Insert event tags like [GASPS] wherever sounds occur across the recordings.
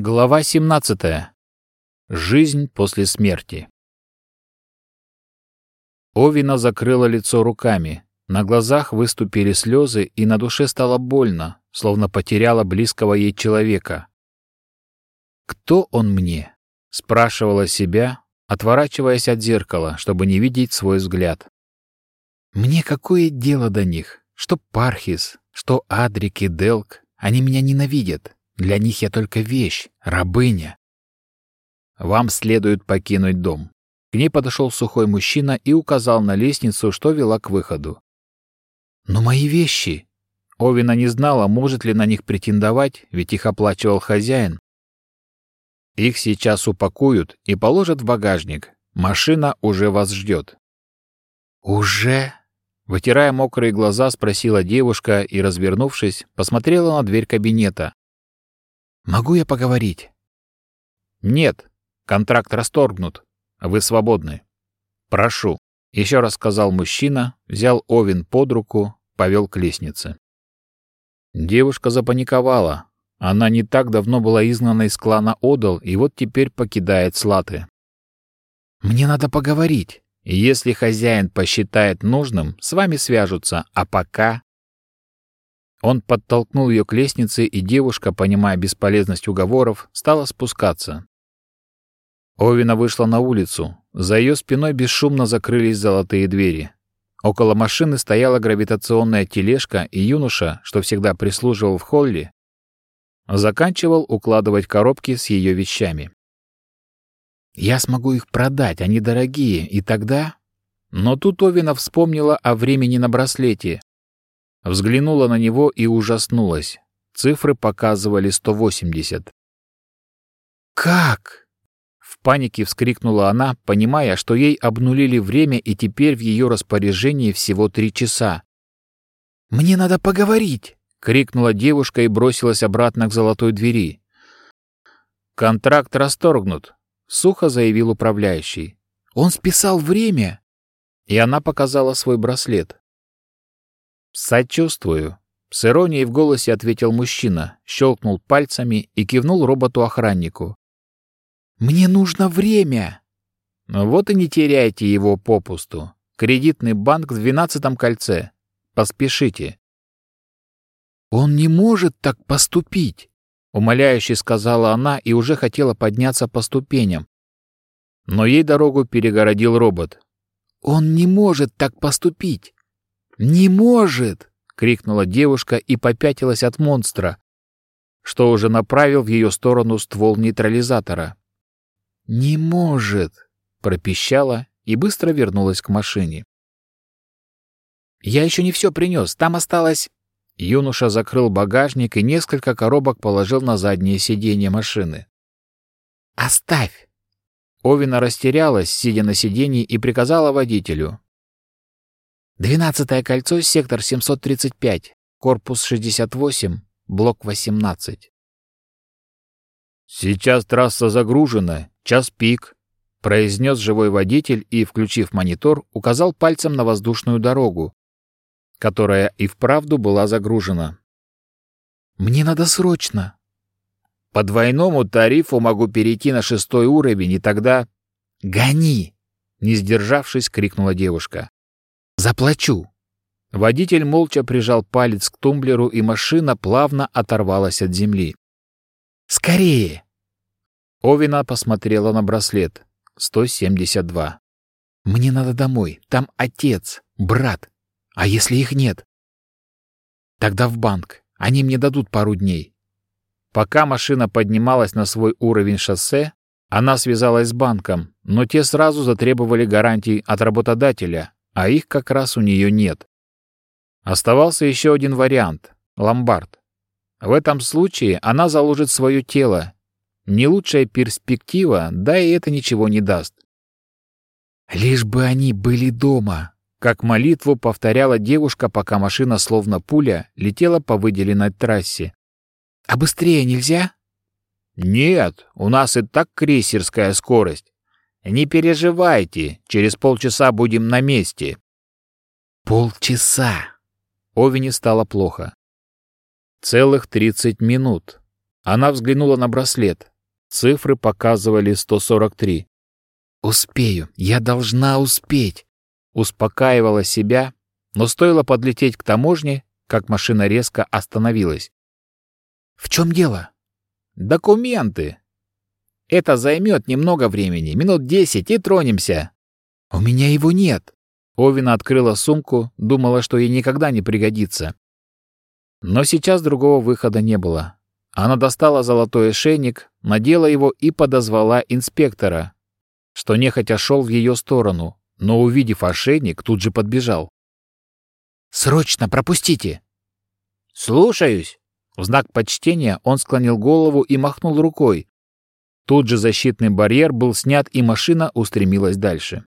Глава 17. Жизнь после смерти. Овина закрыла лицо руками. На глазах выступили слезы, и на душе стало больно, словно потеряла близкого ей человека. «Кто он мне?» — спрашивала себя, отворачиваясь от зеркала, чтобы не видеть свой взгляд. «Мне какое дело до них? Что Пархис, что Адрик и Делк, они меня ненавидят. Для них я только вещь, рабыня. Вам следует покинуть дом. К ней подошел сухой мужчина и указал на лестницу, что вела к выходу. Но мои вещи. Овина не знала, может ли на них претендовать, ведь их оплачивал хозяин. Их сейчас упакуют и положат в багажник. Машина уже вас ждет. Уже? Вытирая мокрые глаза, спросила девушка и, развернувшись, посмотрела на дверь кабинета. Могу я поговорить? Нет. Контракт расторгнут. Вы свободны. Прошу. Еще раз сказал мужчина, взял Овен под руку, повел к лестнице. Девушка запаниковала. Она не так давно была изгнана из клана Одал и вот теперь покидает Слаты. «Мне надо поговорить. Если хозяин посчитает нужным, с вами свяжутся, а пока он подтолкнул ее к лестнице, и девушка, понимая бесполезность уговоров, стала спускаться. Овина вышла на улицу. За ее спиной бесшумно закрылись золотые двери. Около машины стояла гравитационная тележка, и юноша, что всегда прислуживал в холле, заканчивал укладывать коробки с ее вещами. «Я смогу их продать, они дорогие, и тогда...» Но тут Овина вспомнила о времени на браслете, Взглянула на него и ужаснулась. Цифры показывали 180. «Как?» В панике вскрикнула она, понимая, что ей обнулили время и теперь в ее распоряжении всего три часа. «Мне надо поговорить!» — крикнула девушка и бросилась обратно к золотой двери. «Контракт расторгнут», — сухо заявил управляющий. «Он списал время!» И она показала свой браслет. «Сочувствую», — с иронией в голосе ответил мужчина, щелкнул пальцами и кивнул роботу-охраннику. «Мне нужно время!» «Ну «Вот и не теряйте его попусту. Кредитный банк в двенадцатом кольце. Поспешите». «Он не может так поступить!» — умоляюще сказала она и уже хотела подняться по ступеням. Но ей дорогу перегородил робот. «Он не может так поступить! «Не может!» — крикнула девушка и попятилась от монстра, что уже направил в ее сторону ствол нейтрализатора. «Не может!» — пропищала и быстро вернулась к машине. «Я еще не все принес, там осталось...» Юноша закрыл багажник и несколько коробок положил на заднее сиденье машины. «Оставь!» Овина растерялась, сидя на сиденье, и приказала водителю. Двенадцатое кольцо, сектор 735, корпус 68, блок 18. «Сейчас трасса загружена, час пик», — произнес живой водитель и, включив монитор, указал пальцем на воздушную дорогу, которая и вправду была загружена. «Мне надо срочно». «По двойному тарифу могу перейти на шестой уровень, и тогда...» «Гони!» — не сдержавшись, крикнула девушка. Заплачу. Водитель молча прижал палец к тумблеру, и машина плавно оторвалась от земли. «Скорее!» Овина посмотрела на браслет. 172. «Мне надо домой. Там отец, брат. А если их нет?» «Тогда в банк. Они мне дадут пару дней». Пока машина поднималась на свой уровень шоссе, она связалась с банком, но те сразу затребовали гарантий от работодателя, а их как раз у нее нет. Оставался еще один вариант — ломбард. В этом случае она заложит свое тело. Не лучшая перспектива, да и это ничего не даст. «Лишь бы они были дома», — как молитву повторяла девушка, пока машина, словно пуля, летела по выделенной трассе. «А быстрее нельзя?» «Нет, у нас и так крейсерская скорость. Не переживайте, через полчаса будем на месте. Полчаса. Овине стало плохо. Целых тридцать минут. Она взглянула на браслет. Цифры показывали 143. «Успею, я должна успеть!» Успокаивала себя, но стоило подлететь к таможне, как машина резко остановилась. «В чем дело?» «Документы!» «Это займет немного времени, минут десять, и тронемся!» «У меня его нет!» Овина открыла сумку, думала, что ей никогда не пригодится. Но сейчас другого выхода не было. Она достала золотой ошейник, надела его и подозвала инспектора, что нехотя шел в ее сторону, но, увидев ошейник, тут же подбежал. «Срочно пропустите!» «Слушаюсь!» В знак почтения он склонил голову и махнул рукой. Тут же защитный барьер был снят, и машина устремилась дальше.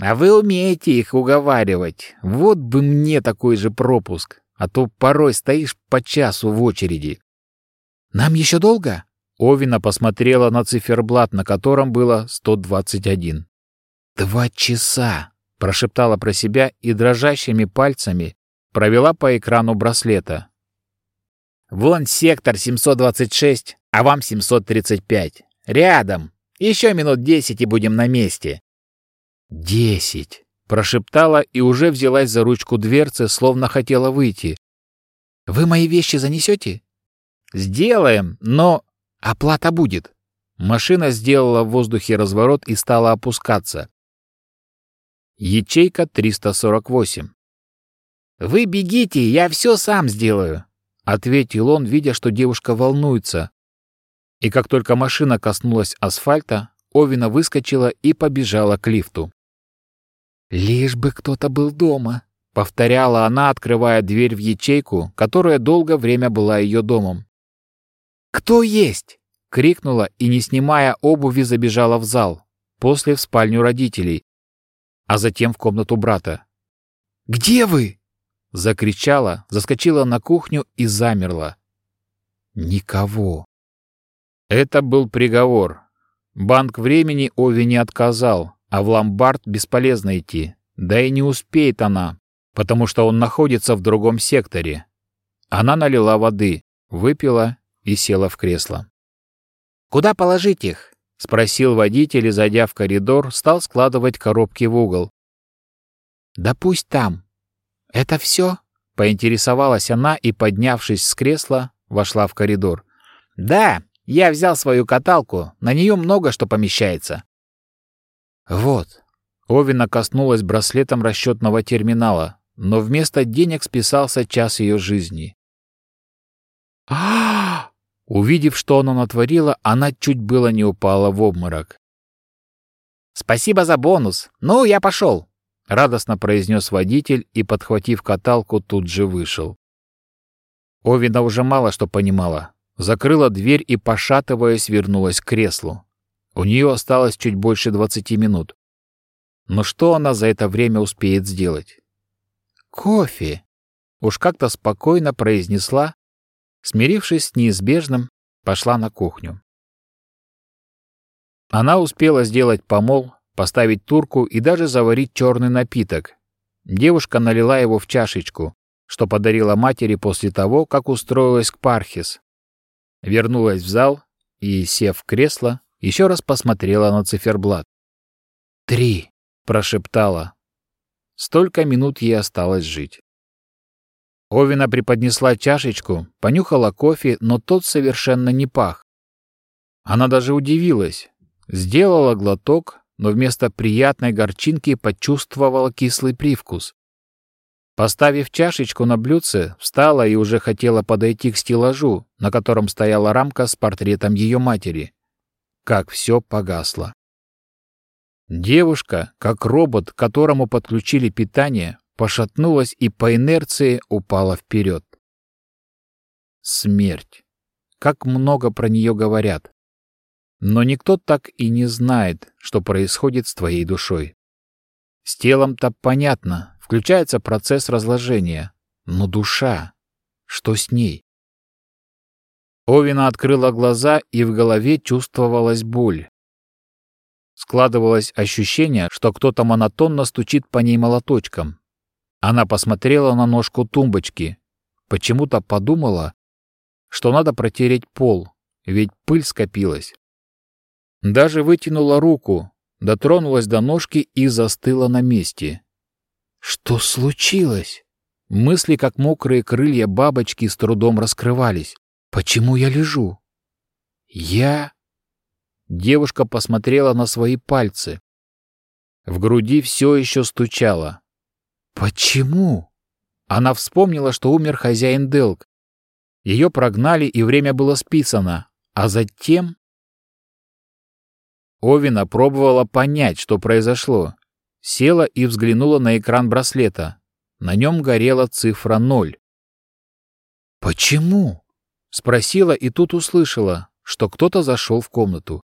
«А вы умеете их уговаривать. Вот бы мне такой же пропуск, а то порой стоишь по часу в очереди». «Нам еще долго?» Овина посмотрела на циферблат, на котором было 121. «Два часа!» — прошептала про себя и дрожащими пальцами провела по экрану браслета. «Вон сектор 726, а вам 735. Рядом. Еще минут десять и будем на месте». «Десять!» — прошептала и уже взялась за ручку дверцы, словно хотела выйти. «Вы мои вещи занесете?» «Сделаем, но...» «Оплата будет». Машина сделала в воздухе разворот и стала опускаться. Ячейка 348. «Вы бегите, я все сам сделаю», — ответил он, видя, что девушка волнуется. И как только машина коснулась асфальта, Овина выскочила и побежала к лифту. «Лишь бы кто-то был дома», — повторяла она, открывая дверь в ячейку, которая долгое время была ее домом. «Кто есть?» — крикнула и, не снимая обуви, забежала в зал, после в спальню родителей, а затем в комнату брата. «Где вы?» — закричала, заскочила на кухню и замерла. Никого. Это был приговор. Банк времени Ови не отказал, а в ломбард бесполезно идти. Да и не успеет она, потому что он находится в другом секторе. Она налила воды, выпила и села в кресло. «Куда положить их?» — спросил водитель и, зайдя в коридор, стал складывать коробки в угол. «Да пусть там. Это все?» — поинтересовалась она и, поднявшись с кресла, вошла в коридор. «Да, я взял свою каталку, на нее много что помещается». «Вот». Овина коснулась браслетом расчетного терминала, но вместо денег списался час ее жизни. а [GASPS] Увидев, что она натворила, она чуть было не упала в обморок. «Спасибо за бонус. Ну, я пошел», — радостно произнес водитель и, подхватив каталку, тут же вышел. Овина уже мало что понимала. Закрыла дверь и, пошатываясь, вернулась к креслу. У нее осталось чуть больше двадцати минут. Но что она за это время успеет сделать? «Кофе!» — уж как-то спокойно произнесла, Смирившись с неизбежным, пошла на кухню. Она успела сделать помол, поставить турку и даже заварить черный напиток. Девушка налила его в чашечку, что подарила матери после того, как устроилась к Пархис. Вернулась в зал и, сев в кресло, еще раз посмотрела на циферблат. «Три!» — прошептала. Столько минут ей осталось жить. Овина преподнесла чашечку, понюхала кофе, но тот совершенно не пах. Она даже удивилась. Сделала глоток, но вместо приятной горчинки почувствовала кислый привкус. Поставив чашечку на блюдце, встала и уже хотела подойти к стеллажу, на котором стояла рамка с портретом ее матери. Как все погасло. Девушка, как робот, которому подключили питание, пошатнулась и по инерции упала вперед. Смерть. Как много про нее говорят. Но никто так и не знает, что происходит с твоей душой. С телом-то понятно, включается процесс разложения. Но душа, что с ней? Овина открыла глаза, и в голове чувствовалась боль. Складывалось ощущение, что кто-то монотонно стучит по ней молоточком. Она посмотрела на ножку тумбочки, почему-то подумала, что надо протереть пол, ведь пыль скопилась. Даже вытянула руку, дотронулась до ножки и застыла на месте. Что случилось? Мысли, как мокрые крылья бабочки, с трудом раскрывались. Почему я лежу? Я... Девушка посмотрела на свои пальцы. В груди все еще стучало. Почему? Она вспомнила, что умер хозяин Делк. Ее прогнали, и время было списано. А затем... Овина пробовала понять, что произошло. Села и взглянула на экран браслета. На нем горела цифра ноль. «Почему?» — спросила и тут услышала, что кто-то зашел в комнату.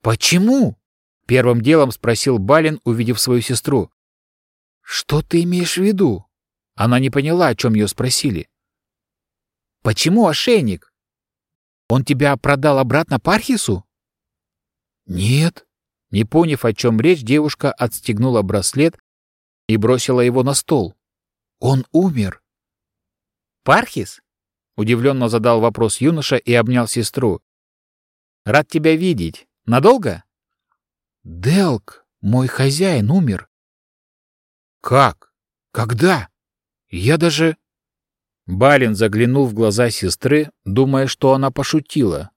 «Почему?» — первым делом спросил Балин, увидев свою сестру. «Что ты имеешь в виду?» Она не поняла, о чем ее спросили. «Почему ошейник? Он тебя продал обратно Пархису?» «Нет». Не поняв, о чем речь, девушка отстегнула браслет и бросила его на стол. «Он умер». «Пархис?» — удивленно задал вопрос юноша и обнял сестру. «Рад тебя видеть. Надолго?» «Делк, мой хозяин, умер». «Как? Когда? Я даже...» Балин заглянул в глаза сестры, думая, что она пошутила.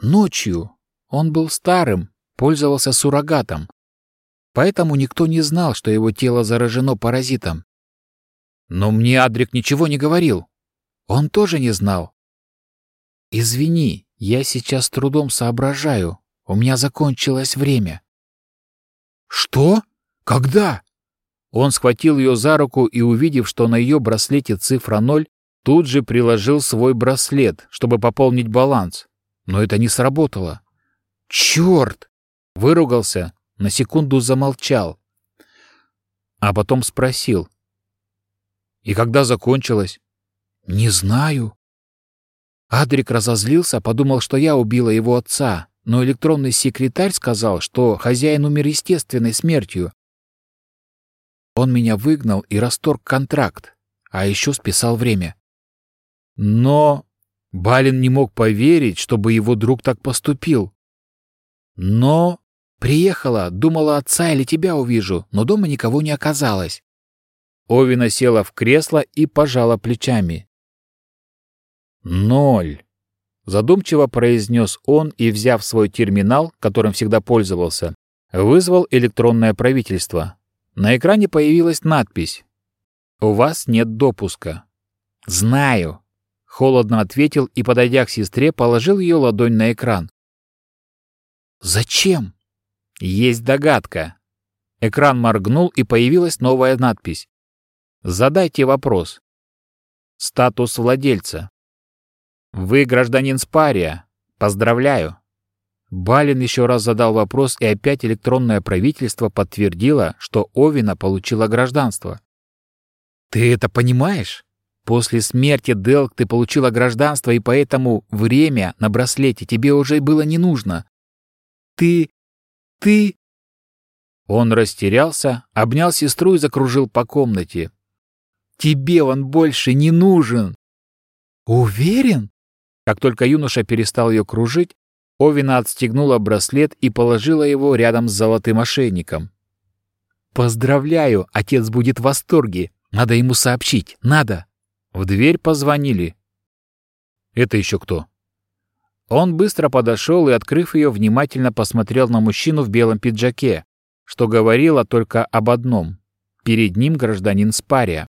«Ночью. Он был старым, пользовался суррогатом. Поэтому никто не знал, что его тело заражено паразитом. Но мне Адрик ничего не говорил. Он тоже не знал. Извини, я сейчас трудом соображаю. У меня закончилось время. Что? Когда? Он схватил ее за руку и, увидев, что на ее браслете цифра ноль, тут же приложил свой браслет, чтобы пополнить баланс. Но это не сработало. Черт! Выругался, на секунду замолчал. А потом спросил. И когда закончилось? Не знаю. Адрик разозлился, подумал, что я убила его отца, но электронный секретарь сказал, что хозяин умер естественной смертью. Он меня выгнал и расторг контракт, а еще списал время. Но Балин не мог поверить, чтобы его друг так поступил. Но приехала, думала отца или тебя увижу, но дома никого не оказалось. Овина села в кресло и пожала плечами. «Ноль», — задумчиво произнес он и, взяв свой терминал, которым всегда пользовался, вызвал электронное правительство. На экране появилась надпись «У вас нет допуска». «Знаю», — холодно ответил и, подойдя к сестре, положил ее ладонь на экран. «Зачем?» «Есть догадка». Экран моргнул, и появилась новая надпись. «Задайте вопрос». Статус владельца. «Вы гражданин Спария. Поздравляю». Балин еще раз задал вопрос, и опять электронное правительство подтвердило, что Овина получила гражданство. «Ты это понимаешь? После смерти Делк ты получила гражданство, и поэтому время на браслете тебе уже было не нужно. Ты... ты...» Он растерялся, обнял сестру и закружил по комнате. «Тебе он больше не нужен!» «Уверен?» Как только юноша перестал ее кружить, Овина отстегнула браслет и положила его рядом с золотым ошейником. «Поздравляю, отец будет в восторге. Надо ему сообщить, надо». В дверь позвонили. «Это еще кто?» Он быстро подошел и, открыв ее, внимательно посмотрел на мужчину в белом пиджаке, что говорило только об одном. Перед ним гражданин Спария.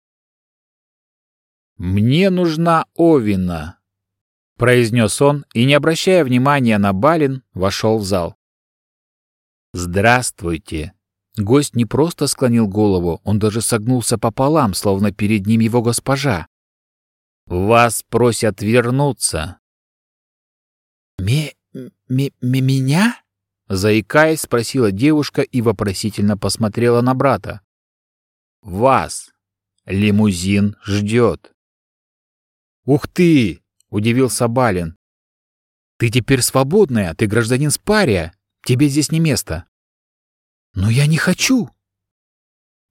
«Мне нужна Овина», — произнес он и, не обращая внимания на Балин, вошел в зал. «Здравствуйте!» Гость не просто склонил голову, он даже согнулся пополам, словно перед ним его госпожа. «Вас просят вернуться». «Ме... ме... ме меня?» Заикаясь, спросила девушка и вопросительно посмотрела на брата. «Вас. Лимузин ждет». «Ух ты!» удивился Балин. «Ты теперь свободная, ты гражданин Спария, тебе здесь не место». «Но я не хочу!»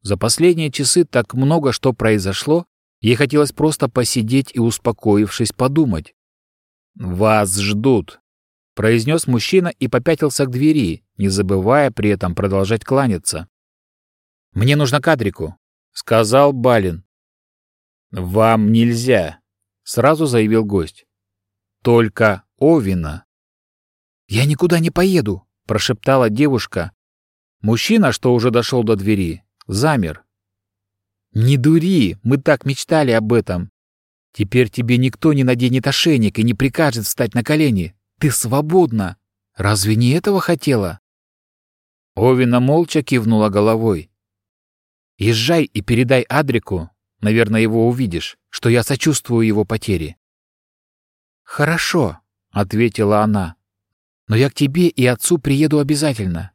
За последние часы так много что произошло, Ей хотелось просто посидеть и, успокоившись, подумать. «Вас ждут», — произнес мужчина и попятился к двери, не забывая при этом продолжать кланяться. «Мне нужно кадрику», — сказал Балин. «Вам нельзя», — сразу заявил гость. «Только Овина». «Я никуда не поеду», — прошептала девушка. Мужчина, что уже дошел до двери, замер. «Не дури, мы так мечтали об этом. Теперь тебе никто не наденет ошейник и не прикажет встать на колени. Ты свободна. Разве не этого хотела?» Овина молча кивнула головой. «Езжай и передай Адрику, наверное, его увидишь, что я сочувствую его потере». «Хорошо», — ответила она. «Но я к тебе и отцу приеду обязательно».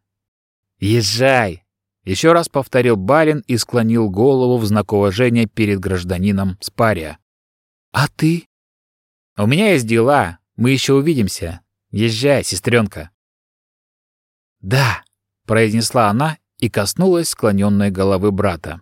«Езжай!» — еще раз повторил Балин и склонил голову в знак уважения перед гражданином Спария. «А ты?» «У меня есть дела. Мы еще увидимся. Езжай, сестренка». «Да», — произнесла она и коснулась склоненной головы брата.